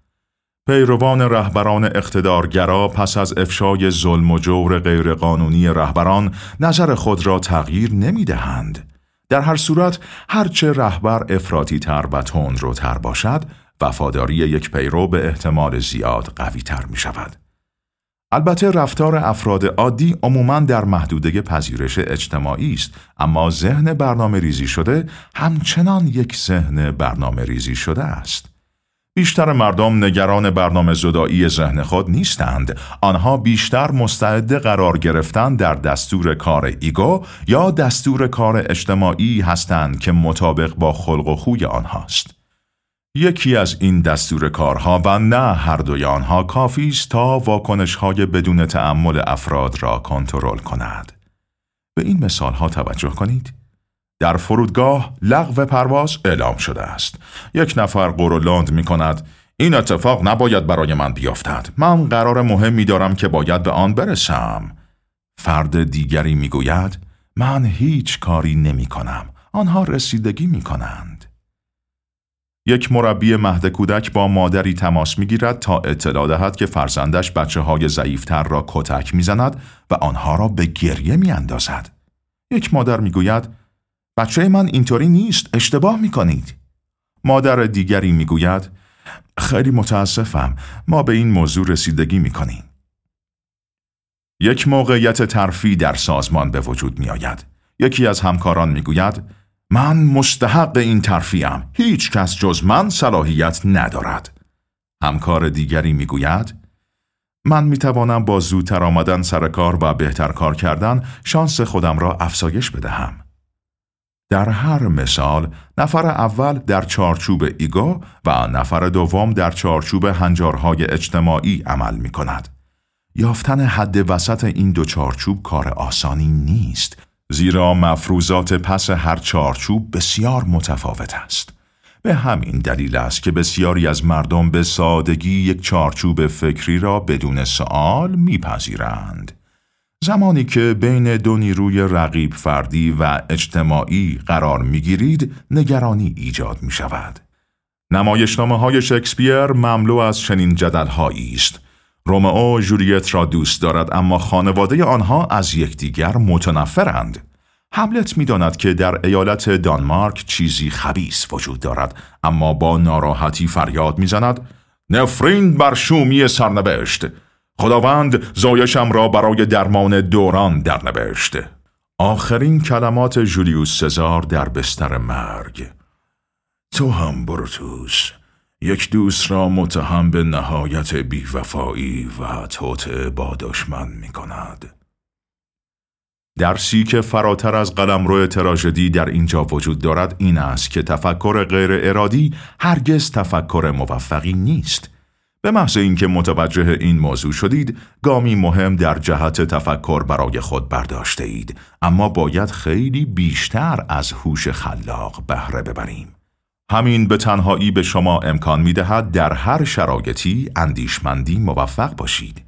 پیروان رهبران اقتدارگرا پس از افشای ظلم و جور غیرقانونی رهبران نظر خود را تغییر نمی دهند. در هر صورت هرچه رهبر افراطی تر و تر باشد وفاداری یک پیرو به احتمال زیاد قوی تر می شود. البته رفتار افراد عادی عموما در محدوده پذیرش اجتماعی است اما ذهن برنامه ریزی شده همچنان یک ذهن برنامه ریزی شده است. بیشتر مردم نگران برنامه زدایی ذهن خود نیستند. آنها بیشتر مستعد قرار گرفتن در دستور کار ایگو یا دستور کار اجتماعی هستند که مطابق با خلق و خوی آنهاست. یکی از این دستور کارها و نه هر دوی آنها کافی است تا واکنشهای بدون تعمل افراد را کنترل کند. به این مثال ها توجه کنید. در فرودگاه لغو پرواز اعلام شده است. یک نفر قرولاند می کند این اتفاق نباید برای من بیفتد. من قرار مهمی دارم که باید به آن برسم. فرد دیگری می گوید من هیچ کاری نمی کنم. آنها رسیدگی می کنند. یک مربی مهد کودک با مادری تماس می گیرد تا اطلاع دهد که فرزندش بچه های ضعیفتر را کتک می زند و آنها را به گریه می اندازد. یک مادر می گوید بچه من اینطوری نیست اشتباه می کنید. مادر دیگری می گوید خیلی متاسفم ما به این موضوع رسیدگی می کنیم. یک موقعیت ترفی در سازمان به وجود می آید. یکی از همکاران می گوید من مستحق این ترفیم. هیچ کس جز من صلاحیت ندارد. همکار دیگری می گوید من می توانم با زودتر آمدن سر کار و بهتر کار کردن شانس خودم را افزایش بدهم. در هر مثال نفر اول در چارچوب ایگو و نفر دوم در چارچوب هنجارهای اجتماعی عمل می کند. یافتن حد وسط این دو چارچوب کار آسانی نیست زیرا مفروضات پس هر چارچوب بسیار متفاوت است. به همین دلیل است که بسیاری از مردم به سادگی یک چارچوب فکری را بدون سوال میپذیرند. زمانی که بین دو نیروی رقیب فردی و اجتماعی قرار می‌گیرید نگرانی ایجاد می شود. نمایشنامه های شکسپیر مملو از چنین جدلهایی است. رومئو جولیت را دوست دارد اما خانواده آنها از یکدیگر متنفرند. هملت می‌داند که در ایالت دانمارک چیزی خبیس وجود دارد اما با ناراحتی فریاد می‌زند نفرین بر شومی سرنوشت خداوند زایشم را برای درمان دوران در نوشت آخرین کلمات جولیوس سزار در بستر مرگ. تو هم بروتوس یک دوست را متهم به نهایت بیوفایی و توطعه با دشمن می کند. درسی که فراتر از قلمرو تراژدی در اینجا وجود دارد این است که تفکر غیر ارادی هرگز تفکر موفقی نیست. به محض اینکه متوجه این موضوع شدید گامی مهم در جهت تفکر برای خود برداشته اید. اما باید خیلی بیشتر از هوش خلاق بهره ببریم. همین به تنهایی به شما امکان می دهد در هر شرایطی اندیشمندی موفق باشید.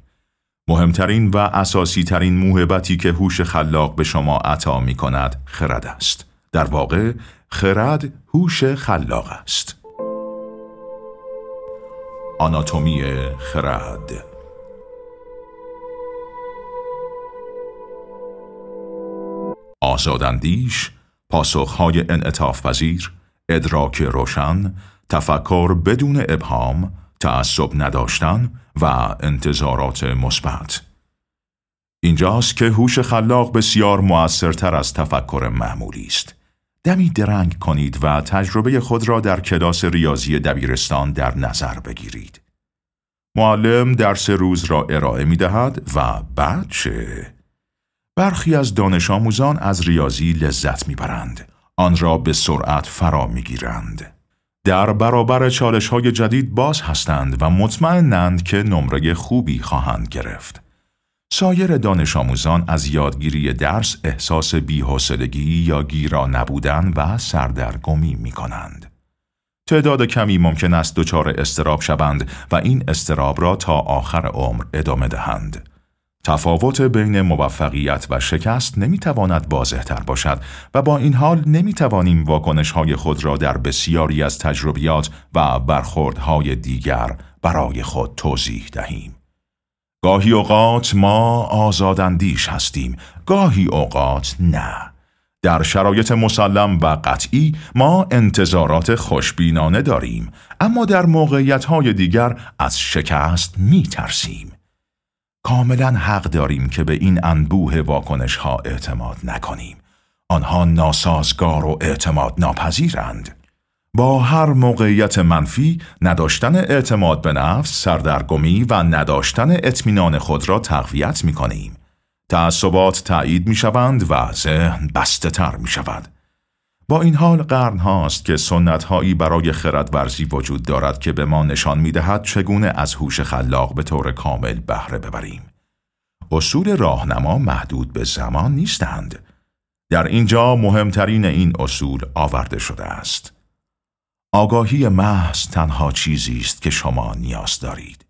مهمترین و اساسی ترین موهبتی که هوش خلاق به شما عطا می کند خرد است. در واقع خرد هوش خلاق است. آناتومی خرد آزاداندیش، پاسخهای انعطاف پذیر، ادراک روشن، تفکر بدون ابهام، تعصب نداشتن و انتظارات مثبت. اینجاست که هوش خلاق بسیار موثرتر از تفکر معمولی است. دمی درنگ کنید و تجربه خود را در کلاس ریاضی دبیرستان در نظر بگیرید. معلم درس روز را ارائه می دهد و بعد چه؟ برخی از دانش آموزان از ریاضی لذت می برند. آن را به سرعت فرا می گیرند. در برابر چالش های جدید باز هستند و مطمئنند که نمره خوبی خواهند گرفت. سایر دانش آموزان از یادگیری درس احساس بیحسلگی یا گیرا نبودن و سردرگمی می کنند. تعداد کمی ممکن است دچار استراب شوند و این استراب را تا آخر عمر ادامه دهند. تفاوت بین موفقیت و شکست نمی تواند واضح تر باشد و با این حال نمی توانیم واکنش های خود را در بسیاری از تجربیات و برخوردهای دیگر برای خود توضیح دهیم. گاهی اوقات ما آزاداندیش هستیم، گاهی اوقات نه. در شرایط مسلم و قطعی ما انتظارات خوشبینانه داریم اما در موقعیت های دیگر از شکست می ترسیم. کاملا حق داریم که به این انبوه واکنش ها اعتماد نکنیم. آنها ناسازگار و اعتماد ناپذیرند. با هر موقعیت منفی نداشتن اعتماد به نفس، سردرگمی و نداشتن اطمینان خود را تقویت می کنیم. تعصبات تایید می شوند و ذهن بسته تر می شود. با این حال قرن هاست که سنت هایی برای خردورزی وجود دارد که به ما نشان می دهد چگونه از هوش خلاق به طور کامل بهره ببریم. اصول راهنما محدود به زمان نیستند. در اینجا مهمترین این اصول آورده شده است. آگاهی محض تنها چیزی است که شما نیاز دارید.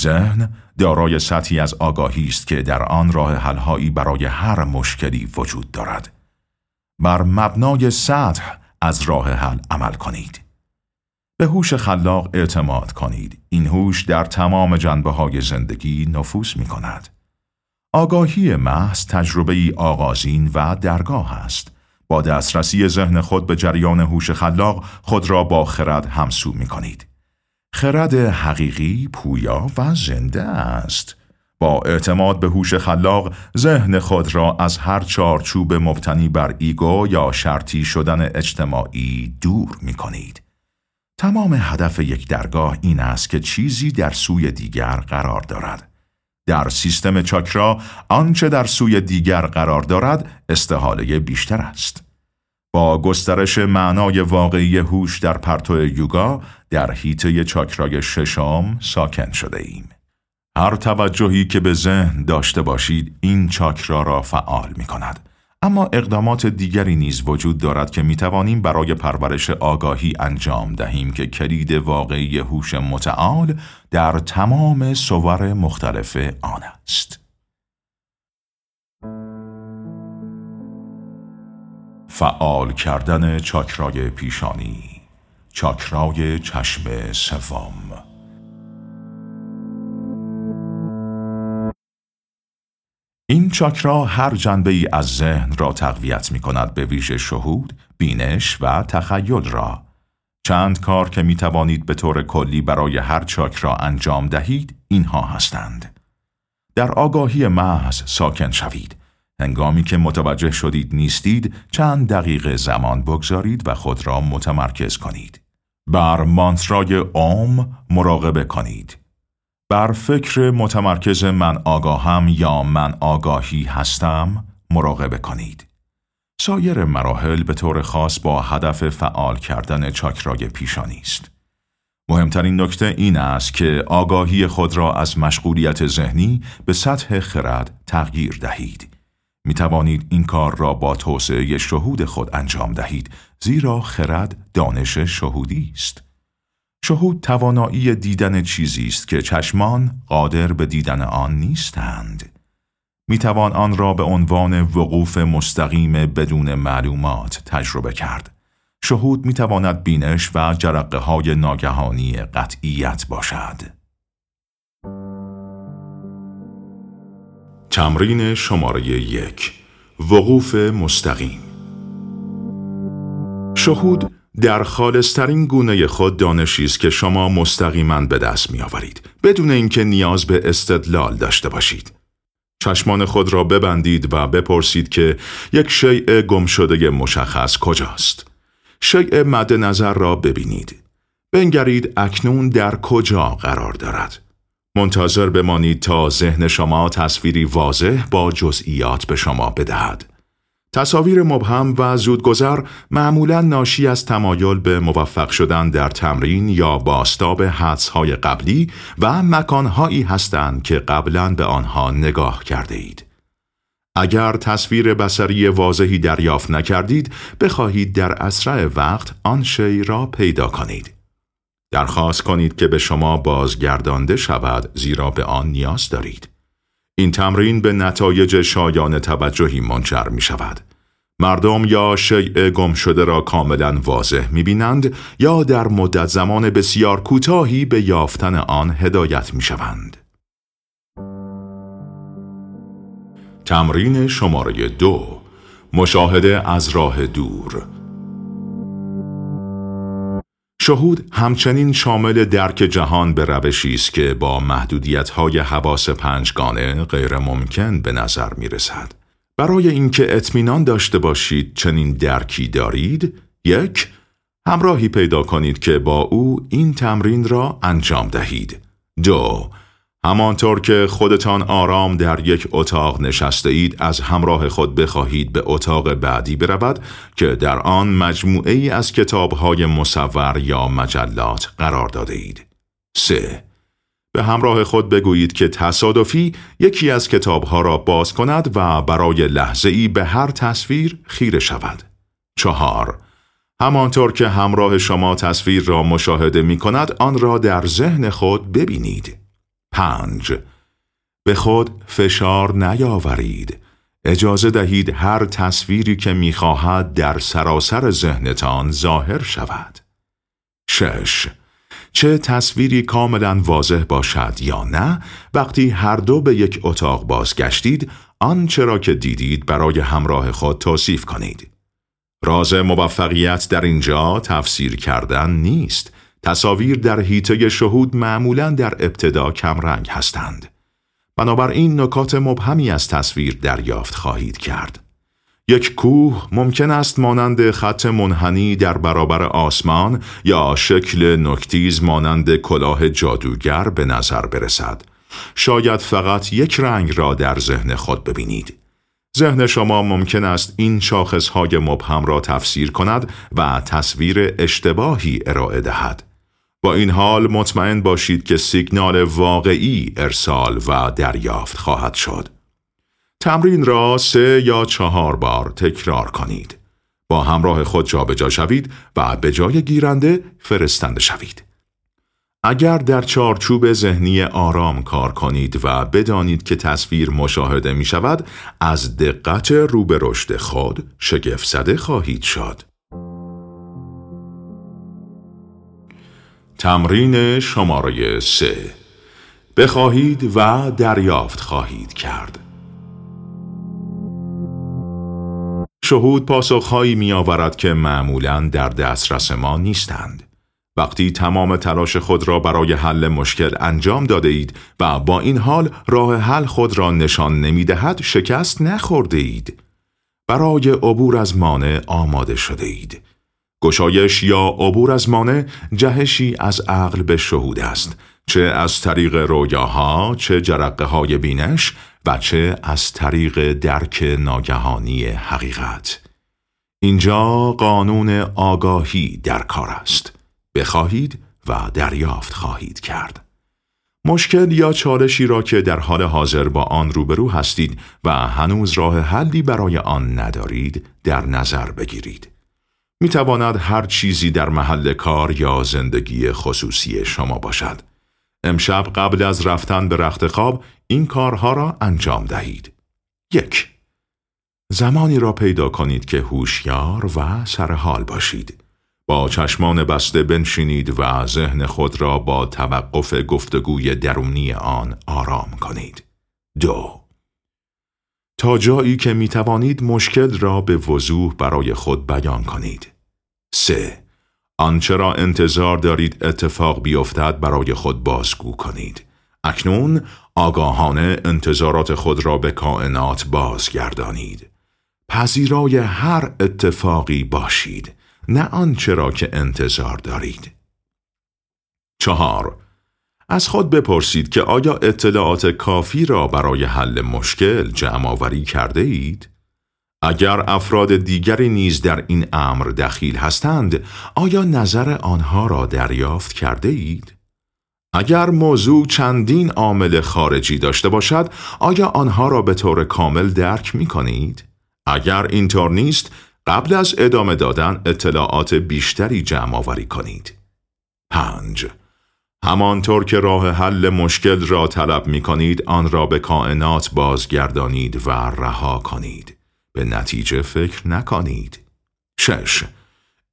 ذهن دارای سطحی از آگاهی است که در آن راه حلهایی برای هر مشکلی وجود دارد. بر مبنای سطح از راه حل عمل کنید. به هوش خلاق اعتماد کنید. این هوش در تمام جنبه های زندگی نفوذ می کند. آگاهی محض تجربه آغازین و درگاه است. با دسترسی ذهن خود به جریان هوش خلاق خود را با خرد همسو می کنید. خرد حقیقی پویا و زنده است. با اعتماد به هوش خلاق ذهن خود را از هر چارچوب مبتنی بر ایگو یا شرطی شدن اجتماعی دور می کنید. تمام هدف یک درگاه این است که چیزی در سوی دیگر قرار دارد. در سیستم چاکرا آنچه در سوی دیگر قرار دارد استحاله بیشتر است. با گسترش معنای واقعی هوش در پرتو یوگا در حیطه چاکرای ششم ساکن شده ایم. هر توجهی که به ذهن داشته باشید این چاکرا را فعال می کند. اما اقدامات دیگری نیز وجود دارد که می توانیم برای پرورش آگاهی انجام دهیم که کلید واقعی هوش متعال در تمام صور مختلف آن است. فعال کردن چاکرای پیشانی چاکرای چشم سوم این چاکرا هر جنبه ای از ذهن را تقویت می کند به ویژه شهود، بینش و تخیل را. چند کار که می توانید به طور کلی برای هر چاکرا انجام دهید اینها هستند. در آگاهی محض ساکن شوید. هنگامی که متوجه شدید نیستید چند دقیقه زمان بگذارید و خود را متمرکز کنید. بر مانترای اوم مراقبه کنید. بر فکر متمرکز من آگاهم یا من آگاهی هستم مراقبه کنید. سایر مراحل به طور خاص با هدف فعال کردن چاکرای پیشانی است. مهمترین نکته این است که آگاهی خود را از مشغولیت ذهنی به سطح خرد تغییر دهید. می توانید این کار را با توسعه شهود خود انجام دهید زیرا خرد دانش شهودی است. شهود توانایی دیدن چیزی است که چشمان قادر به دیدن آن نیستند. می توان آن را به عنوان وقوف مستقیم بدون معلومات تجربه کرد. شهود می تواند بینش و جرقه های ناگهانی قطعیت باشد. تمرین شماره یک وقوف مستقیم شهود در خالصترین گونه خود دانشی است که شما مستقیما به دست می آورید بدون اینکه نیاز به استدلال داشته باشید. چشمان خود را ببندید و بپرسید که یک شیء گم شده مشخص کجاست. شیء مد نظر را ببینید. بنگرید اکنون در کجا قرار دارد. منتظر بمانید تا ذهن شما تصویری واضح با جزئیات به شما بدهد. تصاویر مبهم و زودگذر معمولا ناشی از تمایل به موفق شدن در تمرین یا باستاب های قبلی و مکانهایی هستند که قبلا به آنها نگاه کرده اید. اگر تصویر بسری واضحی دریافت نکردید، بخواهید در اسرع وقت آن شی را پیدا کنید. درخواست کنید که به شما بازگردانده شود زیرا به آن نیاز دارید. این تمرین به نتایج شایان توجهی منجر می شود. مردم یا شیء گم شده را کاملا واضح می بینند یا در مدت زمان بسیار کوتاهی به یافتن آن هدایت می شوند. تمرین شماره دو مشاهده از راه دور شهود همچنین شامل درک جهان به روشی است که با محدودیت‌های حواس پنجگانه غیر ممکن به نظر می رسد. برای اینکه اطمینان داشته باشید چنین درکی دارید، یک همراهی پیدا کنید که با او این تمرین را انجام دهید. دو همانطور که خودتان آرام در یک اتاق نشسته اید از همراه خود بخواهید به اتاق بعدی برود که در آن مجموعه ای از کتابهای مصور یا مجلات قرار داده اید. 3. به همراه خود بگویید که تصادفی یکی از کتابها را باز کند و برای لحظه ای به هر تصویر خیره شود. چهار همانطور که همراه شما تصویر را مشاهده می کند آن را در ذهن خود ببینید. پنج به خود فشار نیاورید. اجازه دهید هر تصویری که می‌خواهد در سراسر ذهنتان ظاهر شود. شش چه تصویری کاملا واضح باشد یا نه وقتی هر دو به یک اتاق بازگشتید آنچه را که دیدید برای همراه خود توصیف کنید. راز موفقیت در اینجا تفسیر کردن نیست تصاویر در حیطه شهود معمولا در ابتدا کمرنگ هستند. بنابراین نکات مبهمی از تصویر دریافت خواهید کرد. یک کوه ممکن است مانند خط منحنی در برابر آسمان یا شکل نکتیز مانند کلاه جادوگر به نظر برسد. شاید فقط یک رنگ را در ذهن خود ببینید. ذهن شما ممکن است این شاخصهای مبهم را تفسیر کند و تصویر اشتباهی ارائه دهد. با این حال مطمئن باشید که سیگنال واقعی ارسال و دریافت خواهد شد. تمرین را سه یا چهار بار تکرار کنید. با همراه خود جابجا شوید و به جای گیرنده فرستنده شوید. اگر در چارچوب ذهنی آرام کار کنید و بدانید که تصویر مشاهده می شود، از دقت رو به رشد خود شگفت زده خواهید شد. تمرین شماره سه بخواهید و دریافت خواهید کرد شهود پاسخهایی می آورد که معمولا در دسترس ما نیستند. وقتی تمام تلاش خود را برای حل مشکل انجام داده اید و با این حال راه حل خود را نشان نمی دهد شکست نخورده اید. برای عبور از مانع آماده شده اید. گشایش یا عبور از مانع جهشی از عقل به شهود است چه از طریق رویاها چه جرقه های بینش و چه از طریق درک ناگهانی حقیقت. اینجا قانون آگاهی در کار است. بخواهید و دریافت خواهید کرد. مشکل یا چالشی را که در حال حاضر با آن روبرو هستید و هنوز راه حلی برای آن ندارید در نظر بگیرید. می تواند هر چیزی در محل کار یا زندگی خصوصی شما باشد. امشب قبل از رفتن به رخت خواب این کارها را انجام دهید. یک زمانی را پیدا کنید که هوشیار و سرحال باشید. با چشمان بسته بنشینید و ذهن خود را با توقف گفتگوی درونی آن آرام کنید. دو تا جایی که می توانید مشکل را به وضوح برای خود بیان کنید. 3. آنچه را انتظار دارید اتفاق بیفتد برای خود بازگو کنید. اکنون آگاهانه انتظارات خود را به کائنات بازگردانید. پذیرای هر اتفاقی باشید، نه آنچه را که انتظار دارید. چهار از خود بپرسید که آیا اطلاعات کافی را برای حل مشکل جمع آوری کرده اید؟ اگر افراد دیگری نیز در این امر دخیل هستند، آیا نظر آنها را دریافت کرده اید؟ اگر موضوع چندین عامل خارجی داشته باشد، آیا آنها را به طور کامل درک می کنید؟ اگر اینطور نیست، قبل از ادامه دادن اطلاعات بیشتری جمع آوری کنید. 5. همانطور که راه حل مشکل را طلب می کنید آن را به کائنات بازگردانید و رها کنید. به نتیجه فکر نکنید. 6.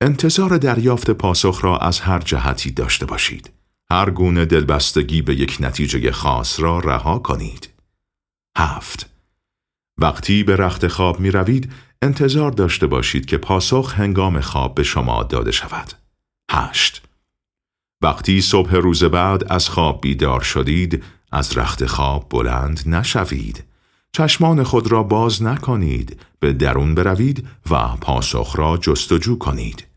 انتظار دریافت پاسخ را از هر جهتی داشته باشید. هر گونه دلبستگی به یک نتیجه خاص را رها کنید. 7. وقتی به رخت خواب می روید، انتظار داشته باشید که پاسخ هنگام خواب به شما داده شود. هشت وقتی صبح روز بعد از خواب بیدار شدید، از رخت خواب بلند نشوید. چشمان خود را باز نکنید، به درون بروید و پاسخ را جستجو کنید.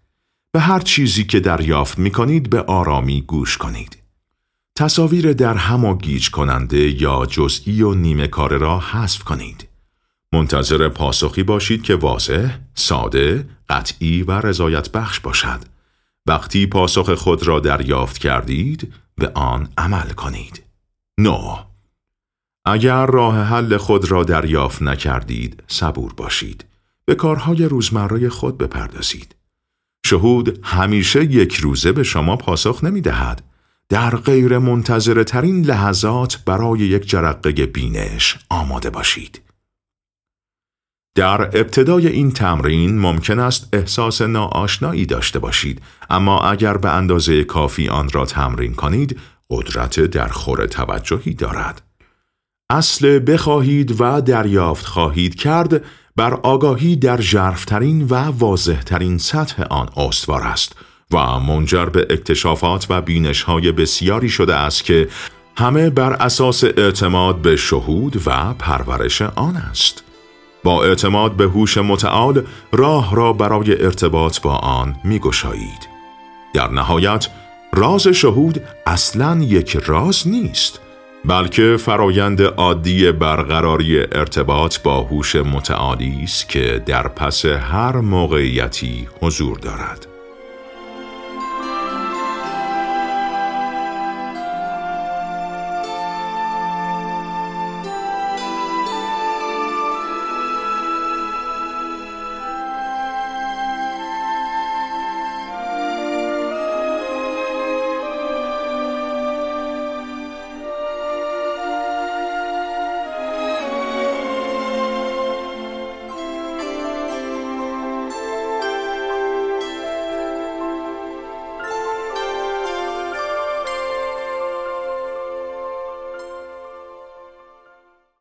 به هر چیزی که دریافت می کنید به آرامی گوش کنید. تصاویر در هم و گیج کننده یا جزئی و نیمه کار را حذف کنید. منتظر پاسخی باشید که واضح، ساده، قطعی و رضایت بخش باشد. وقتی پاسخ خود را دریافت کردید، به آن عمل کنید. 9. اگر راه حل خود را دریافت نکردید، صبور باشید. به کارهای روزمره خود بپردازید. شهود همیشه یک روزه به شما پاسخ نمی دهد. در غیر منتظر ترین لحظات برای یک جرقه بینش آماده باشید. در ابتدای این تمرین ممکن است احساس ناآشنایی داشته باشید اما اگر به اندازه کافی آن را تمرین کنید قدرت در خور توجهی دارد. اصل بخواهید و دریافت خواهید کرد بر آگاهی در ژرفترین و واضحترین سطح آن استوار است و منجر به اکتشافات و بینشهای بسیاری شده است که همه بر اساس اعتماد به شهود و پرورش آن است. با اعتماد به هوش متعال راه را برای ارتباط با آن میگشایید. در نهایت راز شهود اصلا یک راز نیست بلکه فرایند عادی برقراری ارتباط با هوش متعالی است که در پس هر موقعیتی حضور دارد.